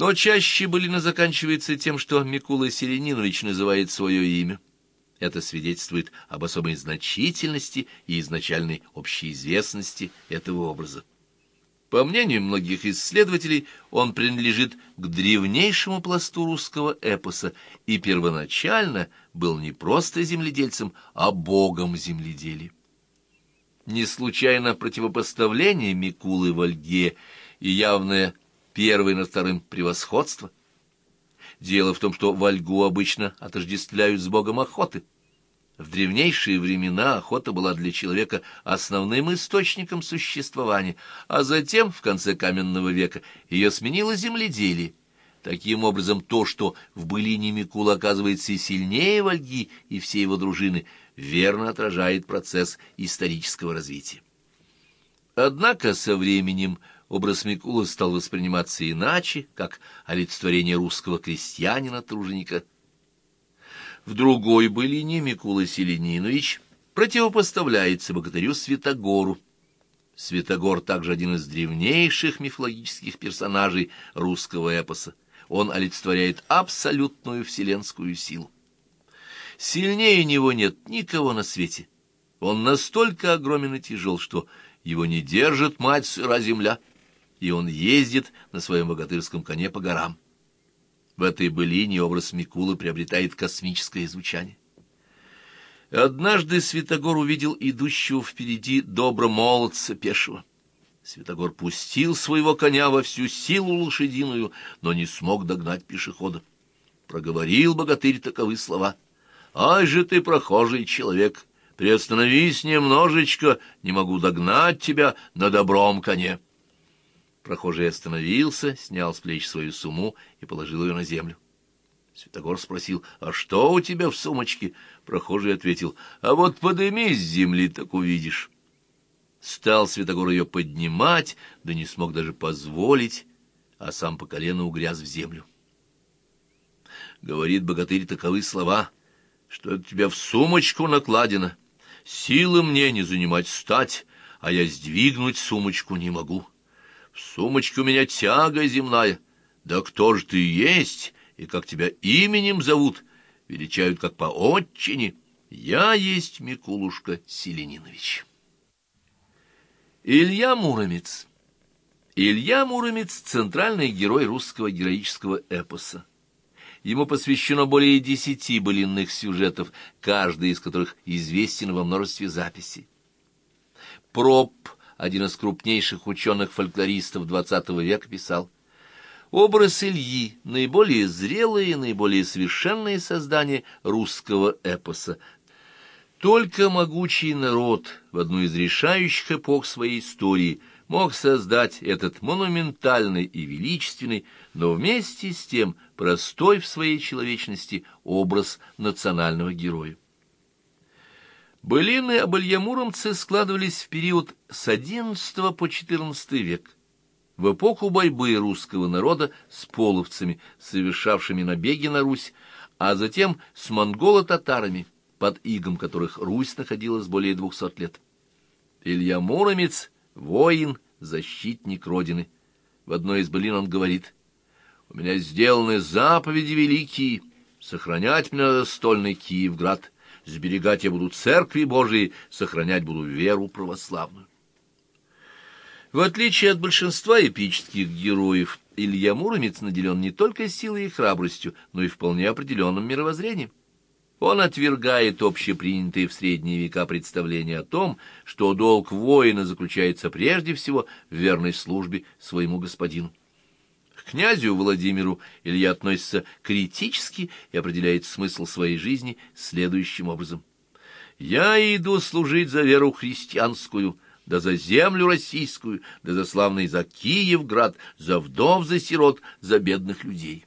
Но чаще Былина заканчивается тем, что Микула Селенинович называет свое имя. Это свидетельствует об особой значительности и изначальной общеизвестности этого образа. По мнению многих исследователей, он принадлежит к древнейшему пласту русского эпоса и первоначально был не просто земледельцем, а богом земледелия. Не случайно противопоставление Микулы Вольге и явное первое над вторым превосходство. Дело в том, что Вольгу обычно отождествляют с богом охоты – в древнейшие времена охота была для человека основным источником существования, а затем, в конце каменного века, ее сменило земледелие. Таким образом, то, что в былине Микула оказывается и сильнее Вальги и всей его дружины, верно отражает процесс исторического развития. Однако со временем образ Микула стал восприниматься иначе, как олицетворение русского крестьянина-труженика – в другой былине Микула Селенинович противопоставляется богатырю Святогору. Святогор также один из древнейших мифологических персонажей русского эпоса. Он олицетворяет абсолютную вселенскую силу. Сильнее него нет никого на свете. Он настолько огромен и тяжел, что его не держит мать сыра земля, и он ездит на своем богатырском коне по горам. В этой былине образ Микулы приобретает космическое звучание. Однажды Святогор увидел идущего впереди добромолодца пешего. Святогор пустил своего коня во всю силу лошадиную, но не смог догнать пешехода. Проговорил богатырь таковы слова. «Ай же ты, прохожий человек, приостановись немножечко, не могу догнать тебя на добром коне». Прохожий остановился, снял с плеч свою сумму и положил ее на землю. Святогор спросил, «А что у тебя в сумочке?» Прохожий ответил, «А вот подымись с земли, так увидишь». Стал Святогор ее поднимать, да не смог даже позволить, а сам по колено угряз в землю. Говорит богатырь таковы слова, что это тебя в сумочку накладено. Силы мне не занимать стать, а я сдвигнуть сумочку не могу. В сумочке у меня тяга земная. Да кто ж ты есть, и как тебя именем зовут? Величают как по отчине. Я есть Микулушка Селенинович. Илья Муромец Илья Муромец — центральный герой русского героического эпоса. Ему посвящено более десяти былинных сюжетов, каждый из которых известен во множестве записей. Проб один из крупнейших ученых-фольклористов XX века, писал, «Образ Ильи — наиболее зрелое и наиболее совершенное создание русского эпоса. Только могучий народ в одну из решающих эпох своей истории мог создать этот монументальный и величественный, но вместе с тем простой в своей человечности образ национального героя. Былины об Илье складывались в период с XI по XIV век, в эпоху борьбы русского народа с половцами, совершавшими набеги на Русь, а затем с монголо-татарами, под игом которых Русь находилась более двухсот лет. Илья Муромец — воин, защитник Родины. В одной из былин он говорит, «У меня сделаны заповеди великие, сохранять мне надо стольный Киевград» Сберегать я буду церкви Божией, сохранять буду веру православную. В отличие от большинства эпических героев, Илья Муромец наделен не только силой и храбростью, но и вполне определенным мировоззрением. Он отвергает общепринятые в средние века представления о том, что долг воина заключается прежде всего в верной службе своему господину. Князю Владимиру Илья относится критически и определяет смысл своей жизни следующим образом. «Я иду служить за веру христианскую, да за землю российскую, да за славный за Киевград, за вдов, за сирот, за бедных людей».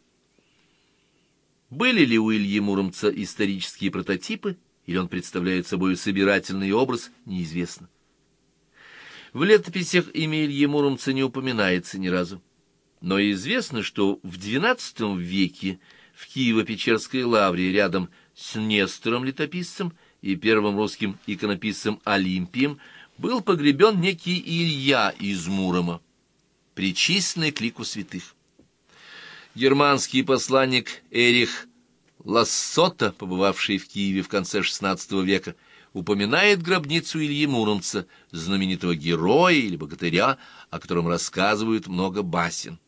Были ли у Ильи Муромца исторические прототипы, или он представляет собой собирательный образ, неизвестно. В летописях имя Ильи Муромца не упоминается ни разу. Но известно, что в XII веке в Киево-Печерской лавре рядом с Нестором летописцем и первым русским иконописцем Олимпием был погребен некий Илья из Мурома, причисленный к лику святых. Германский посланник Эрих Лассота, побывавший в Киеве в конце XVI века, упоминает гробницу Ильи Муромца, знаменитого героя или богатыря, о котором рассказывают много басен.